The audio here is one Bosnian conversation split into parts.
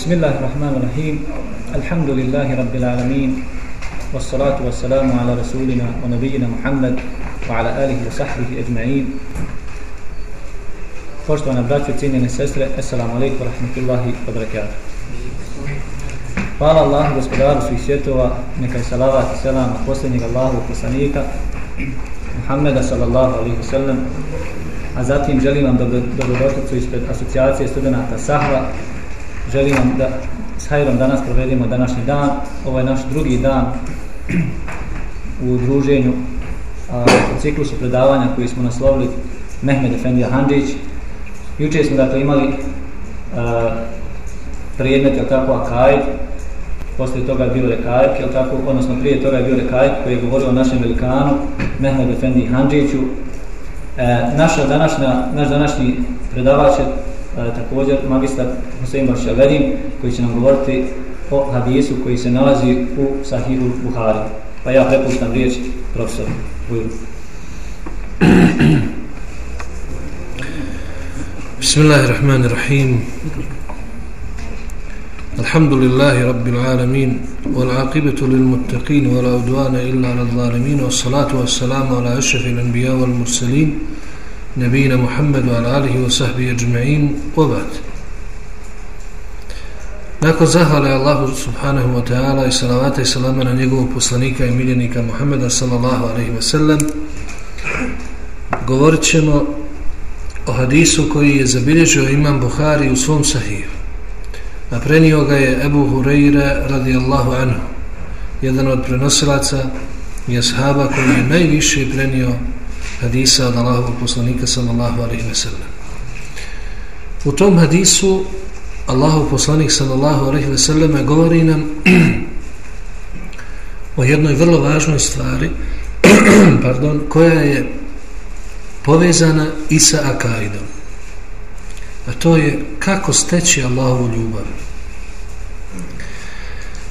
بسم الله الرحمن الرحيم الحمد لله رب العالمين والصلاة والسلام على رسولنا ونبينا محمد وعلى آله وصحبه أجمعين Poštovana braćo, cijenjene sestre, Assalamu alaikum wa rahmatullahi wa barakatuh. Hvala Allah, gospodaru svih svjetova, neka je salavat i selam na posljednjeg Allahu poslanika, Muhammeda sallallahu alaihi wa sallam, a zatim želim vam dobrodošlicu ispred asocijacije studenta Sahva, želim vam da s hajrom danas provedemo današnji dan. Ovo je naš drugi dan u druženju a, u ciklusu predavanja koji smo naslovili Mehmed Efendija Handžić. Juče smo dakle imali a, predmet, jel tako, Akajd, poslije toga je bio Rekajk, jel tako, odnosno prije toga je bio Rekajk koji je govorio o našem velikanu Mehmed Efendiji Handžiću. E, naša današnja, naš današnji predavač je također magistar Husein Bašaverin koji će nam govoriti o hadisu koji se nalazi u Sahihu Buhari. Pa ja prepuštam riječ profesor Buju. Bismillahirrahmanirrahim. الحمد لله رب العالمين والعاقبة للمتقين ولا عدوان إلا على الظالمين والصلاة والسلام على أشرف الأنبياء والمرسلين نبينا محمد وعلى آله وصحبه أجمعين وبعد Nakon zahvale Allahu subhanahu wa ta'ala i salavata i salama na njegovog poslanika i miljenika Muhammeda sallallahu alaihi wa sallam govorit ćemo o hadisu koji je zabilježio imam Buhari u svom sahiju. A prenio ga je Ebu Hureyre radijallahu anhu, jedan od prenosilaca i ashaba koji je najviše prenio hadisa od Allahovog poslanika sallallahu alaihi ve sellem. U tom hadisu Allahov poslanik sallallahu alaihi ve selleme govori nam o jednoj vrlo važnoj stvari pardon, koja je povezana i sa akaidom. A to je kako steći Allahovu ljubav.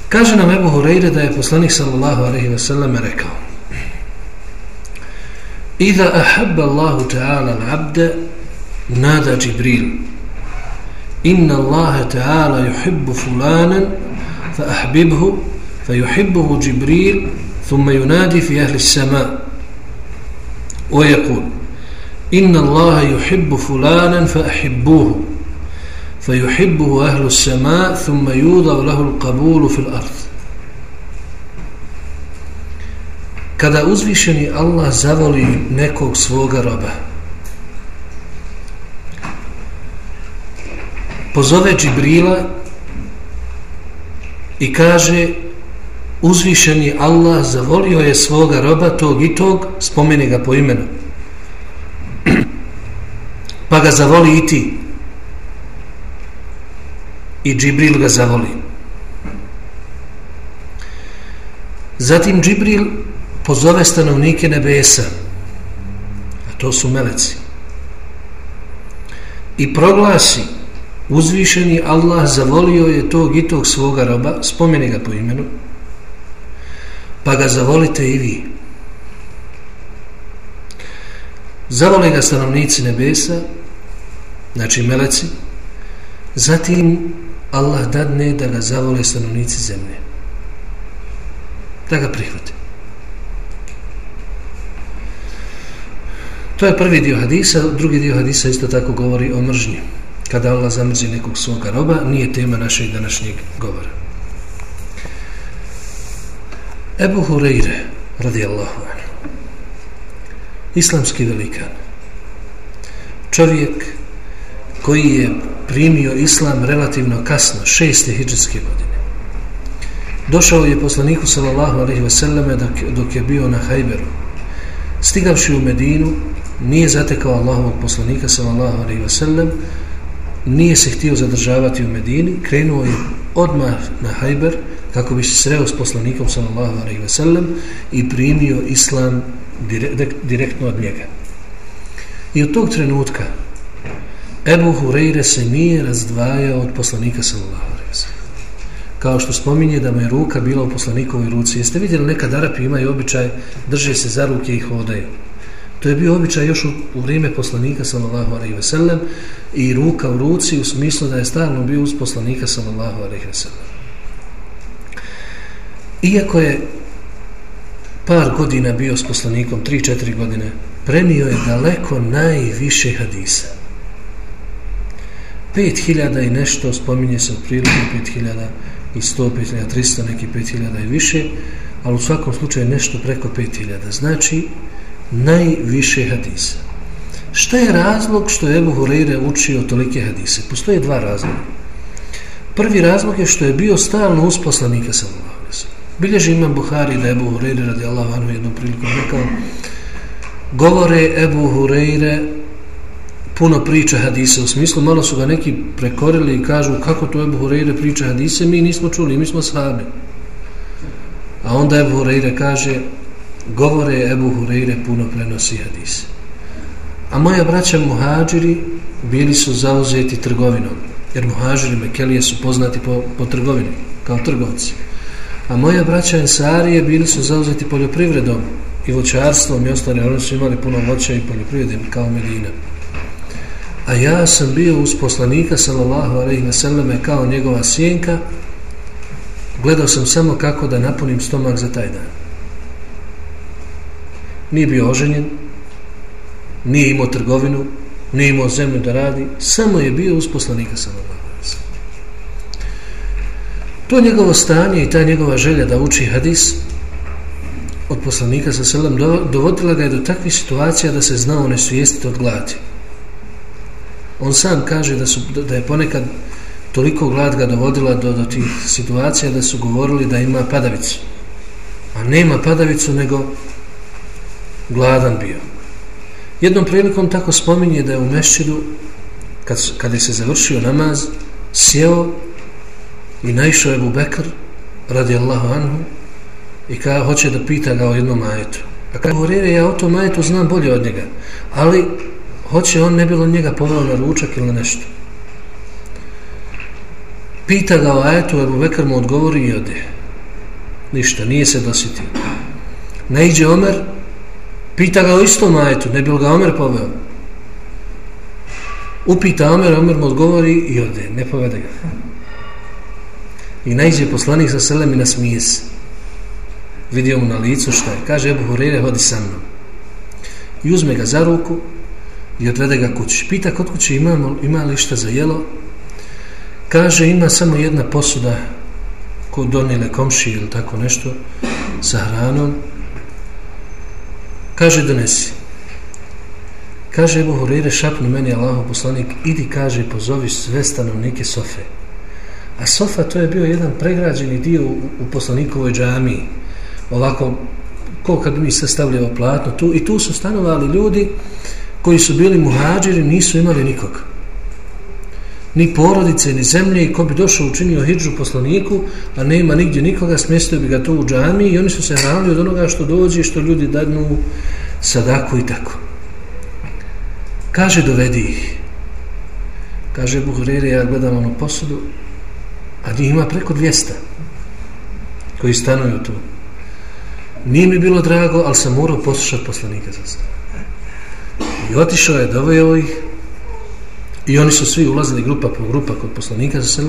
Kaže nam Ebu Hureyre da je poslanik sallallahu alaihi ve selleme rekao Iza ahabba Allahu ta'ala l'abde nada Jibril إن الله تعالى يحب فلانا فأحببه فيحبه جبريل ثم ينادي في أهل السماء ويقول إن الله يحب فلانا فأحبوه فيحبه أهل السماء ثم يوضع له القبول في الأرض. Kada uzvišeni Allah zavoli nekog svoga roba, pozove Džibrila i kaže uzvišeni Allah zavolio je svoga roba tog i tog spomeni ga po imenu pa ga zavoli i ti. I Džibril ga zavoli. Zatim Džibril pozove stanovnike nebesa a to su meleci i proglasi uzvišeni Allah zavolio je tog i tog svoga roba, spomeni ga po imenu, pa ga zavolite i vi. Zavole ga stanovnici nebesa, znači meleci, zatim Allah dadne da ga zavole stanovnici zemlje. Da ga prihvate. To je prvi dio hadisa, drugi dio hadisa isto tako govori o mržnji kada Allah zamrzi nekog svoga roba, nije tema našeg današnjeg govora. Ebu Hureyre, radijallahu anhu, islamski velikan, čovjek koji je primio islam relativno kasno, šeste hijđarske godine. Došao je poslaniku sallallahu alaihi wasallame dok, dok je bio na Hajberu. Stigavši u Medinu, nije zatekao Allahovog poslanika sallallahu alaihi wasallam, nije se htio zadržavati u Medini, krenuo je odmah na Hajber kako bi se sreo s poslanikom sallallahu alaihi sellem i primio islam direktno od njega. I od tog trenutka Ebu Hureyre se nije razdvajao od poslanika sallallahu alaihi sellem. Kao što spominje da mu je ruka bila u poslanikovoj ruci. Jeste vidjeli nekad Arapi imaju običaj drže se za ruke i hodaju. To je bio običaj još u, u vrijeme poslanika sallallahu alejhi ve sellem i ruka u ruci u smislu da je stalno bio uz poslanika sallallahu alejhi ve sellem. Iako je par godina bio s poslanikom, 3-4 godine, prenio je daleko najviše hadisa. 5000 i nešto, spominje se u priliku 5000 i 100, 5300, neki 5000 i više, ali u svakom slučaju nešto preko 5000. Znači, najviše hadisa. Šta je razlog što je Ebu Hureyre učio tolike hadise? Postoje dva razloga. Prvi razlog je što je bio stalno uz poslanika sallallahu Bilježi imam Buhari da Ebu Hureyre radi Allah vanu jednom prilikom rekao govore Ebu Hureyre puno priča hadise u smislu malo su ga neki prekorili i kažu kako to Ebu Hureyre priča hadise mi nismo čuli, mi smo sahabi a onda Ebu Hureyre kaže govore Ebu Hureyre puno prenosi hadis. a moja braća muhađiri bili su zauzeti trgovinom jer muhađiri Mekelije su poznati po, po trgovini kao trgovci A moja braća Ensarije bili su zauzeti poljoprivredom i voćarstvom i ostane, oni su imali puno voća i poljoprivrede kao Medina. A ja sam bio uz poslanika sallallahu alejhi ve selleme kao njegova sjenka. Gledao sam samo kako da napunim stomak za taj dan. Nije bio oženjen, nije imao trgovinu, nije imao zemlju da radi, samo je bio uz poslanika sallallahu To njegovo stanje i ta njegova želja da uči hadis od poslanika sa selam dovodila ga je do takvih situacija da se znao ne svijestiti od gladi. On sam kaže da, su, da je ponekad toliko glad ga dovodila do, do tih situacija da su govorili da ima padavicu. A nema padavicu nego gladan bio. Jednom prilikom tako spominje da je u mešćidu kad, kad je se završio namaz sjeo I naišao je Ebu radi Allahu anhu, i kada hoće da pita ga o jednom ajetu. A kada govori, ja o tom ajetu znam bolje od njega, ali hoće on ne bilo njega poveo na ručak ili nešto. Pita ga o ajetu, Ebu Bekr mu odgovori i ode. Ništa, nije se dosjetio. Ne iđe Omer, pita ga o istom ajetu, ne bi ga Omer poveo. Upita Omer, Omer mu odgovori i ode, ne povede ga. I najđe poslanik sa selem i nasmije se. Vidio mu na licu šta je. Kaže Ebu Hureyre, hodi sa mnom. I uzme ga za ruku i odvede ga kući. Pita kod kuće ima, ima li šta za jelo. Kaže ima samo jedna posuda ko donile komši ili tako nešto sa hranom. Kaže donesi. Kaže Ebu Hurire, šapnu meni Allaho poslanik, idi kaže pozovi sve stanovnike Sofe. A sofa to je bio jedan pregrađeni dio u, u poslanikovoj džamiji. Ovako, ko kad mi sastavljamo platno tu. I tu su stanovali ljudi koji su bili muhađiri, nisu imali nikog. Ni porodice, ni zemlje. I ko bi došao učinio hijđu poslaniku, a nema nigdje nikoga, smjestio bi ga to u džami i oni su se hranili od onoga što dođe, što ljudi dadnu sadaku i tako. Kaže, dovedi ih. Kaže Buhrere, ja gledam onu posudu, A njih ima preko 200 koji stanuju tu. Nije mi bilo drago, ali sam morao poslušati poslanika za sve. I otišao je, doveo ih i oni su svi ulazili grupa po grupa kod poslanika za sve.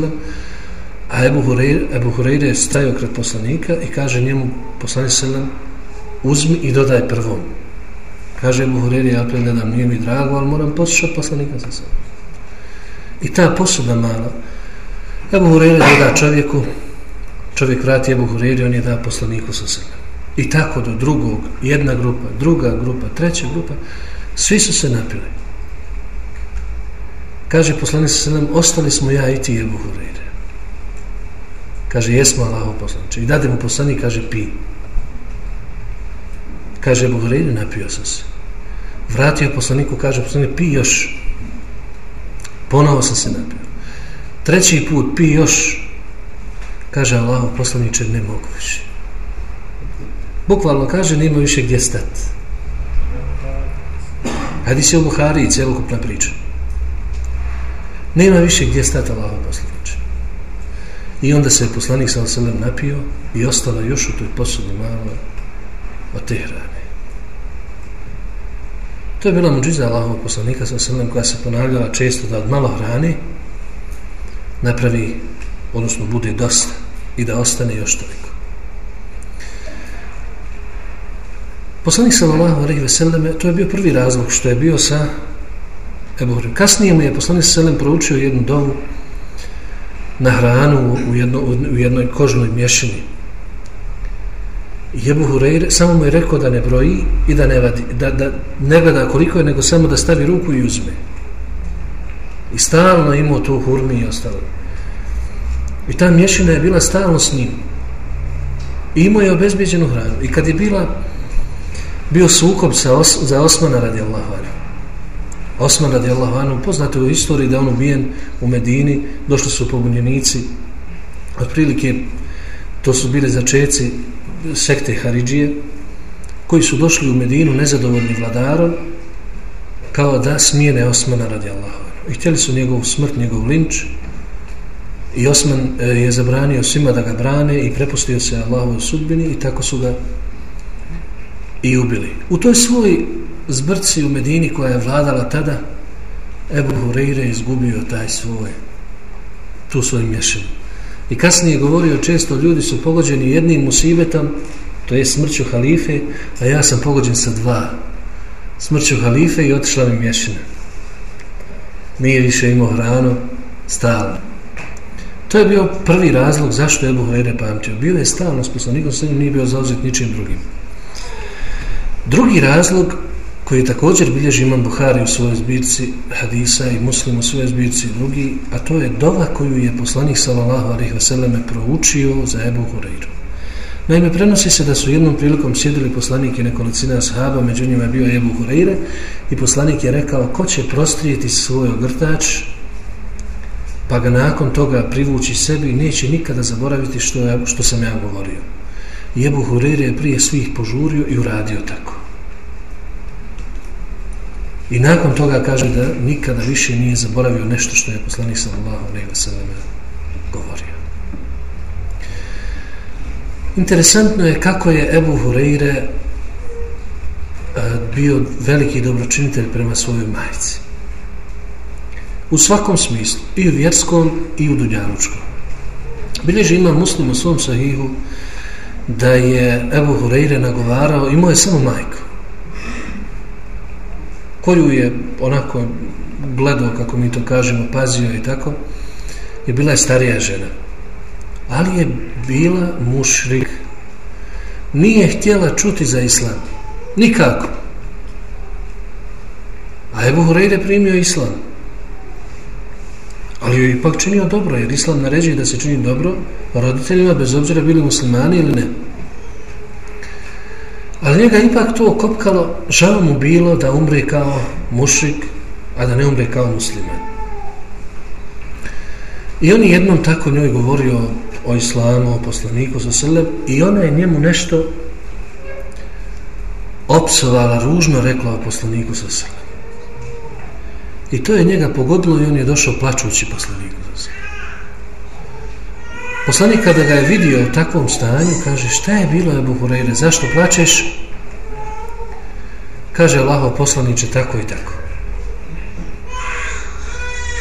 A Ebu Hureyre, Ebu Hureyre je stajao kred poslanika i kaže njemu poslanik sallam uzmi i dodaj prvom. Kaže Ebu Hureyre, ja opet gledam, nije mi drago, ali moram poslušati poslanika za sve. I ta posuda mala, Ebu Hureyre doda čovjeku, čovjek vrati Ebu Hureyre, on je da poslaniku sa sebe. I tako do drugog, jedna grupa, druga grupa, treća grupa, svi su se napili. Kaže poslanik sallam, ostali smo ja i ti Ebu Hureyre. Kaže, jesmo Allaho poslanče. I dade mu poslanik, kaže, pi. Kaže, Ebu Hureyre, napio sam se. Vratio poslaniku, kaže poslanik, pi još. Ponovo sam se napio treći put pi još kaže Allaho poslaniče ne mogu više bukvalno kaže nema više gdje stat hadi se u Buhari i celokupna priča nema više gdje stati Allahov poslaniče i onda se poslanik sa Oselem napio i ostala još u toj posudni malo od te hrane To je bila muđiza Allahovog poslanika sa sredem koja se ponavljala često da od malo hrane napravi, odnosno bude dosta i da ostane još toliko. Poslanik sallallahu alejhi ve selleme to je bio prvi razlog što je bio sa Ebu Hureyre. Kasnije mu je poslanik Selem proučio jednu dovu na hranu u, jedno, u jednoj kožnoj mješini. I Ebu Hureyre samo mu je rekao da ne broji i da ne, vadi, da, da ne gleda koliko je, nego samo da stavi ruku i uzme. I stalno imao tu hurmi i ostalo. I ta mješina je bila stalno s njim. I imao je obezbjeđenu hranu. I kad je bila bio sukob sa os, za Osmana radi Allahu Osman radi Allahu poznato je u istoriji da on ubijen u Medini, došli su pobunjenici, otprilike to su bili začeci sekte Haridžije, koji su došli u Medinu nezadovoljni vladarom, kao da smijene Osmana radi Allahu I htjeli su njegov smrt, njegov linč, i Osman e, je zabranio svima da ga brane i prepustio se Allahovoj sudbini i tako su ga i ubili. U toj svoj zbrci u Medini koja je vladala tada, Ebu Hureyre izgubio taj svoj, tu svoj mješinu. I kasnije govorio često, ljudi su pogođeni jednim musibetom, to je smrću halife, a ja sam pogođen sa dva. Smrću halife i otišla mi mješina. Nije više imao hranu, stalno. To je bio prvi razlog zašto je Ebu Hureyre pamtio. Bio je stalno s poslanikom, sa njim nije bio zauzet ničim drugim. Drugi razlog koji također bilježi imam Buhari u svojoj zbirci hadisa i muslim u svojoj zbirci drugi, a to je dova koju je poslanik sallallahu alaihi veseleme proučio za Ebu Hureyru. Naime, prenosi se da su jednom prilikom sjedili poslanik i nekolicina ashaba, među njima je bio Ebu Hureyre i poslanik je rekao ko će prostrijeti svoj ogrtač pa ga nakon toga privući sebi neće nikada zaboraviti što, ja, što sam ja govorio. I Ebu Hureyre je prije svih požurio i uradio tako. I nakon toga kaže da nikada više nije zaboravio nešto što je poslanik sallallahu alejhi ve sellem govorio. Interesantno je kako je Ebu Hureyre e, bio veliki dobročinitelj prema svojoj majici. U svakom smislu, i u vjerskom, i u dunjalučkom. Bilježi ima muslim u svom sahihu da je Ebu Hureyre nagovarao, imao je samo majku koju je onako gledao, kako mi to kažemo, pazio i tako, je bila je starija žena. Ali je bila mušrik. Nije htjela čuti za islam. Nikako. A Ebu Hureyre primio islam. Ali joj ipak činio dobro, jer islam naređuje da se čini dobro roditeljima, bez obzira bili muslimani ili ne. Ali njega ipak to kopkalo, žao mu bilo da umre kao mušik, a da ne umre kao musliman. I on je jednom tako njoj govorio o islamu, o poslaniku sa srlem, i ona je njemu nešto opsovala, ružno rekla o poslaniku sa srlem. I to je njega pogodilo i on je došao plačući poslaniku sa srlem. Poslanik kada ga je vidio u takvom stanju, kaže, šta je bilo Ebu Hureyre, zašto plačeš? Kaže Allaho poslaniče tako i tako.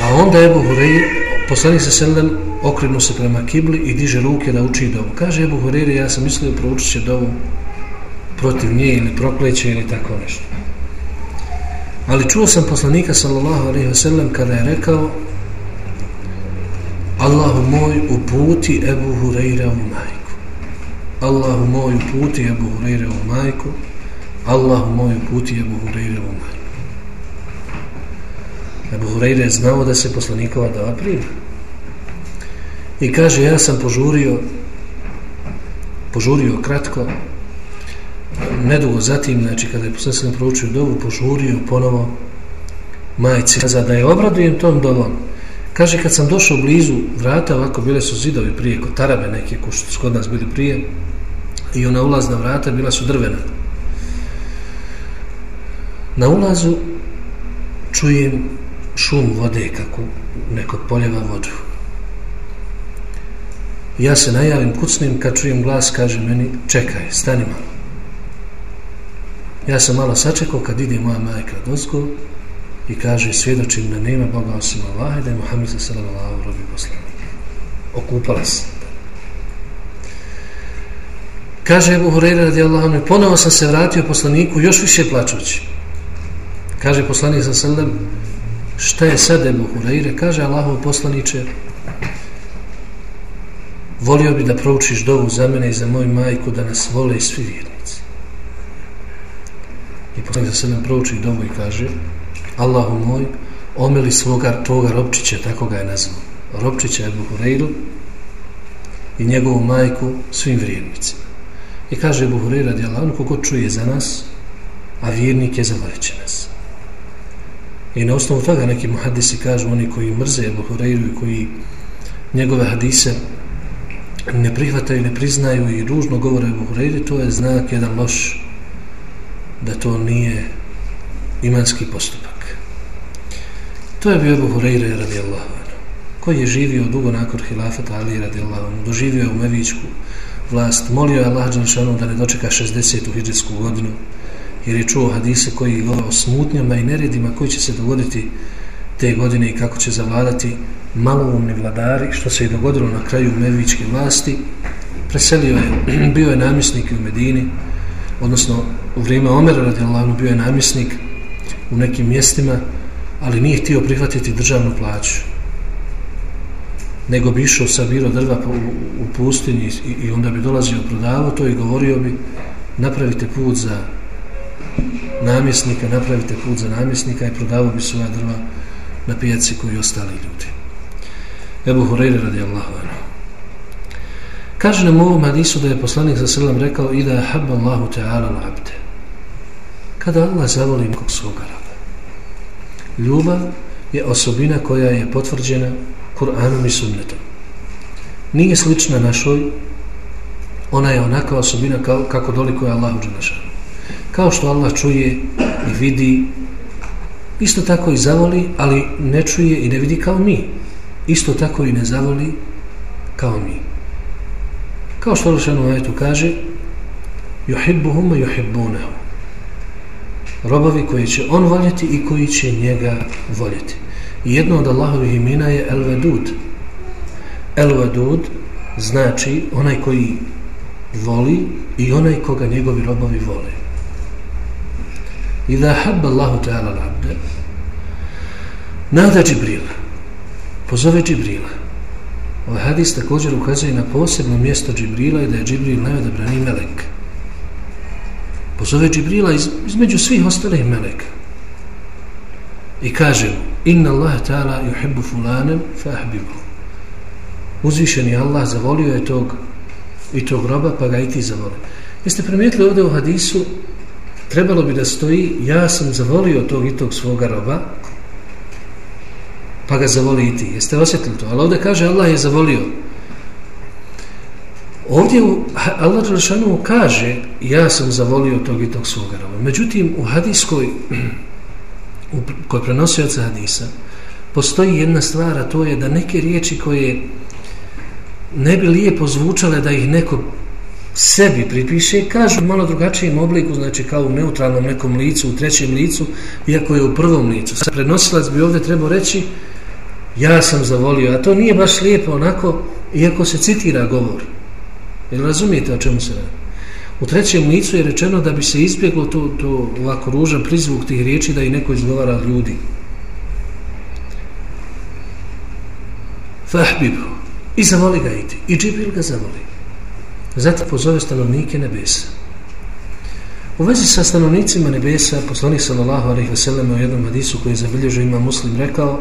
A onda Ebu Hureyre, poslanik se selem, okrenu se prema kibli i diže ruke da uči dovu. Kaže Ebu Hureyre, ja sam mislio proučit će dovu protiv nje ili prokleće ili tako nešto. Ali čuo sam poslanika sallallahu alaihi wa sallam kada je rekao Allahu moj uputi Ebu Hureyre u majku. Allahu moj uputi Ebu Hureyre u majku. Allahu moj uputi Ebu Hureyre u majku. Ebu Hureyre je znao da se poslanikova dava prima. I kaže, ja sam požurio požurio kratko nedugo zatim, znači kada je poslanik proučio dovu, požurio ponovo majci. Kaza da je obradujem tom dovom, Kaže, kad sam došao blizu vrata, ovako bile su zidovi prije, kod tarabe neke, ko što su kod nas bili prije, i ona ulazna vrata bila su drvena. Na ulazu čujem šum vode kako neko poljeva vodu. Ja se najavim, kucnim, kad čujem glas, kaže meni, čekaj, stani malo. Ja sam malo sačekao kad ide moja majka dozgo, i kaže svjedočim da nema Boga osim Allah i da je Muhammed sallallahu robi poslanik. Okupala se. Kaže Ebu Hureyre radijallahu anhu, ponovo sam se vratio poslaniku još više plaćući. Kaže poslanik sa sallam, šta je sad Ebu Hureyre? Kaže Allahov poslaniče, volio bi da proučiš dovu za mene i za moju majku da nas vole i svi vjernici. I poslanik sa sallam prouči dovu i kaže, Allahu moj, omili svoga toga Robčića, tako ga je nazvao. Robčića Ebu Hureyru i njegovu majku svim vjernicima. I kaže Ebu Hureyra radijallahu kogo čuje za nas, a vjernik je zavolit nas. I na osnovu toga neki muhadisi kažu oni koji mrze Ebu Hureyru i koji njegove hadise ne prihvataju, ne priznaju i ružno govore Ebu Hureyri, to je znak jedan loš da to nije imanski postupak. To je bio Ebu Hureyre radijallahu anhu, koji je živio dugo nakon hilafata Ali radijallahu anhu, doživio je u Mevićku vlast, molio je Allah Đelšanu da ne dočeka 60. u hijđetsku godinu, jer je čuo hadise koji govore o smutnjama i neredima koji će se dogoditi te godine i kako će zavladati maloumni vladari, što se je dogodilo na kraju Mevićke vlasti. Preselio je, bio je namjesnik u Medini, odnosno u vrijeme Omera radijallahu bio je namjesnik u nekim mjestima, ali nije htio prihvatiti državnu plaću. Nego bi išao sa biro drva u, u pustinji i, i onda bi dolazio prodavo to i govorio bi napravite put za namjesnika, napravite put za namjesnika i prodavao bi svoja drva na pijaci koji ostali ljudi. Ebu Hureyre radijallahu anhu. Kaže nam u ovom hadisu da je poslanik za selam rekao i da je habba Allahu ta'ala l'abde. Kada Allah zavoli nekog svoga. Ljubav je osobina koja je potvrđena Kur'anom i sunnetom. Nije slična našoj, ona je onaka osobina kao, kako dolikuje Allahu Đelešanu. Kao što Allah čuje i vidi isto tako i zavoli ali ne čuje i ne vidi kao mi. Isto tako i ne zavoli kao mi. Kao što Allah šanu ajetu kaže yuhibbuhum wa robovi koji će on voljeti i koji će njega voljeti. I jedno od Allahovih imena je El Vedud El Vedud znači onaj koji voli i onaj koga njegovi robovi vole. Iza habba Allahu ta'ala l'abde Nada Džibrila Pozove Džibrila. Ovaj hadis također ukazuje na posebno mjesto Džibrila i da je Džibril najodabrani melek. Pozove Džibrila iz, između svih ostalih meleka. I kaže mu Inna Allah ta'ala yuhibbu fulanem fahbibu ahbibu. Uzvišeni Allah zavolio je tog i tog roba pa ga i ti zavoli. Jeste primijetili ovdje u hadisu trebalo bi da stoji ja sam zavolio tog i tog svoga roba pa ga zavoli i ti jeste osjetili to ali ovdje kaže Allah je zavolio ovdje Allah Đelešanu kaže ja sam zavolio tog i tog svoga roba međutim u hadiskoj u koj prenosioca hadisa postoji jedna stvar a to je da neke riječi koje ne bi lijepo zvučale da ih neko sebi pripiše, kažu malo drugačijem obliku, znači kao u neutralnom nekom licu, u trećem licu, iako je u prvom licu. Sad prenosilac bi ovdje trebao reći, ja sam zavolio, a to nije baš lijepo onako, iako se citira govor. Jel razumijete o čemu se radi? U trećem licu je rečeno da bi se izbjeglo to, to ovako ružan prizvuk tih riječi da i neko izgovara ljudi. Fahbibu. I zavoli ga iti. I Džibril ga zavoli. Zato pozove stanovnike nebesa. U vezi sa stanovnicima nebesa, poslanik sallallahu alaihi wasallam u jednom hadisu koji je zabilježio ima muslim rekao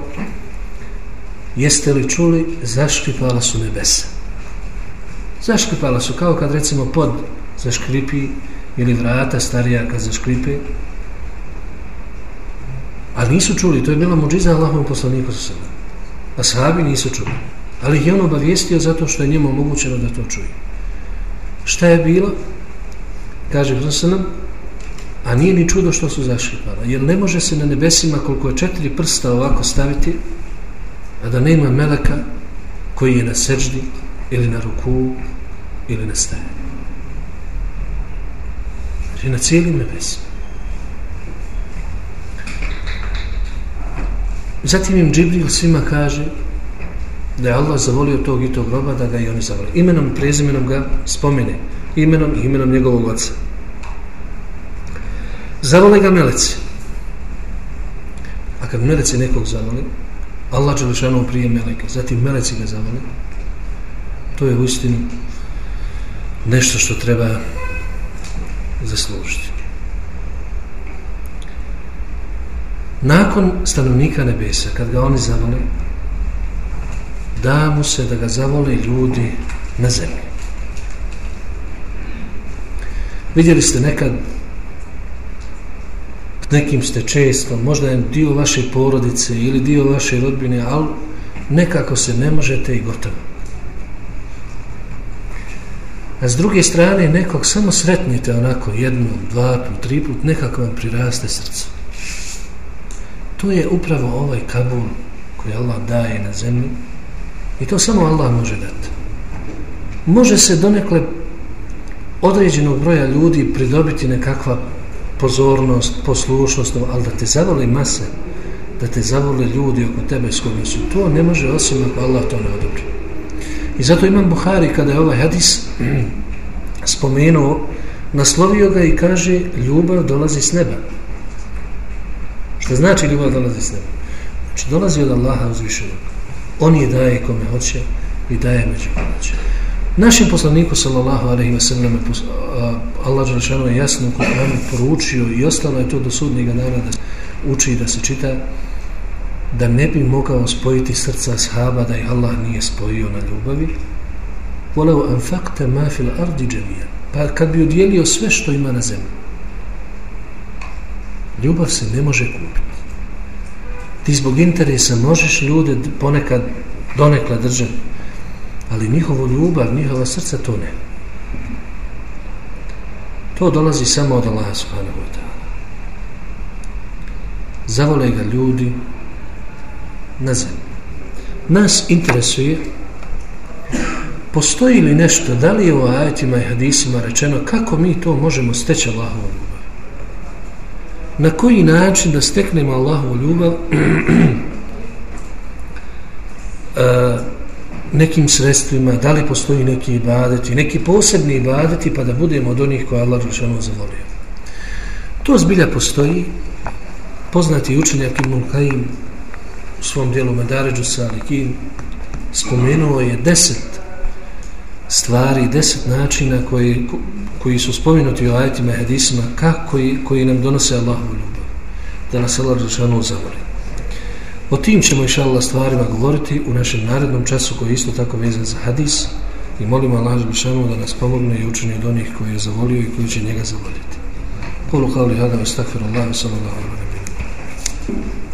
jeste li čuli zaškripala su nebesa. Zaškripala su kao kad recimo pod zaškripi ili vrata starija kad zaškripe a nisu čuli, to je bila muđiza Allahom poslaniku sa sada. A sahabi nisu čuli. Ali ih je on obavijestio zato što je njemu omogućeno da to čuje. Šta je bilo? Kaže Hrsanom, a nije ni čudo što su zaškripala. Jer ne može se na nebesima koliko je četiri prsta ovako staviti, a da nema meleka koji je na seđdi ili na ruku ili na stajanju. Znači na cijelim nebesima. Zatim im Džibril svima kaže da je Allah zavolio tog i tog roba da ga i oni zavolio. Imenom, prezimenom ga spomene. Imenom i imenom njegovog oca. Zavole ga meleci. A kad meleci nekog zavoli, Allah će lišano prije meleka. Zatim meleci ga zavoli to je uistinu nešto što treba zaslužiti. Nakon stanovnika nebesa, kad ga oni zavole, da mu se da ga zavole ljudi na zemlji. Vidjeli ste nekad nekim ste često, možda je dio vaše porodice ili dio vaše rodbine, ali nekako se ne možete i gotovo. A s druge strane, nekog samo sretnite onako jednu, dva put, tri put, nekako vam priraste srce. To je upravo ovaj kabul koji Allah daje na zemlji i to samo Allah može dati. Može se donekle određenog broja ljudi pridobiti nekakva pozornost, poslušnost, ali da te zavoli mase, da te zavoli ljudi oko tebe s kojima su, to ne može osim ako Allah to ne odobri. I zato imam Buhari kada je ovaj hadis spomenuo, naslovio ga i kaže ljubav dolazi s neba. Što znači ljubav dolazi s neba? Znači dolazi od Allaha uzvišenog. On je daje kome hoće i daje među kome hoće. Našim poslaniku sallallahu alejhi ve sellem Allah dželle je jasno u Kur'anu poručio i ostalo je to do sudnjega dana da uči da se čita da ne bi mogao spojiti srca ashaba da ih Allah nije spojio na ljubavi. Walau anfaqta ma fil ardi jami'an. Pa kad bi udjelio sve što ima na zemlji. Ljubav se ne može kupiti. Ti zbog interesa možeš ljude ponekad donekle držati ali njihovu ljubav, njihova srca to ne. To dolazi samo od Allaha subhanahu wa ta'ala. Zavole ga ljudi na zemlji. Nas interesuje postoji li nešto, da li je u ajetima i hadisima rečeno kako mi to možemo steći Allahovu ljubav? Na koji način da steknemo Allahovu ljubav? uh, nekim sredstvima, da li postoji neki ibadeti, neki posebni ibadeti, pa da budemo od onih koje Allah Đelšanu zavolio. To zbilja postoji, poznati učenjak Ibn Kajim u svom dijelu Medaređu Salikin spomenuo je deset stvari, deset načina koji, koji su spomenuti u ajetima i hadisima kako, koji, koji nam donose Allahovu ljubav. Da nas Allah Žešanu zavoli. O tim ćemo iša Allah stvarima govoriti u našem narednom času koji je isto tako vezan za hadis i molimo Allah Žešanu da nas pomogne i učini od onih koji je zavolio i koji će njega zavoljeti. Kulu kao li hada, astakfiru Allah, sallallahu alaihi wa sallam.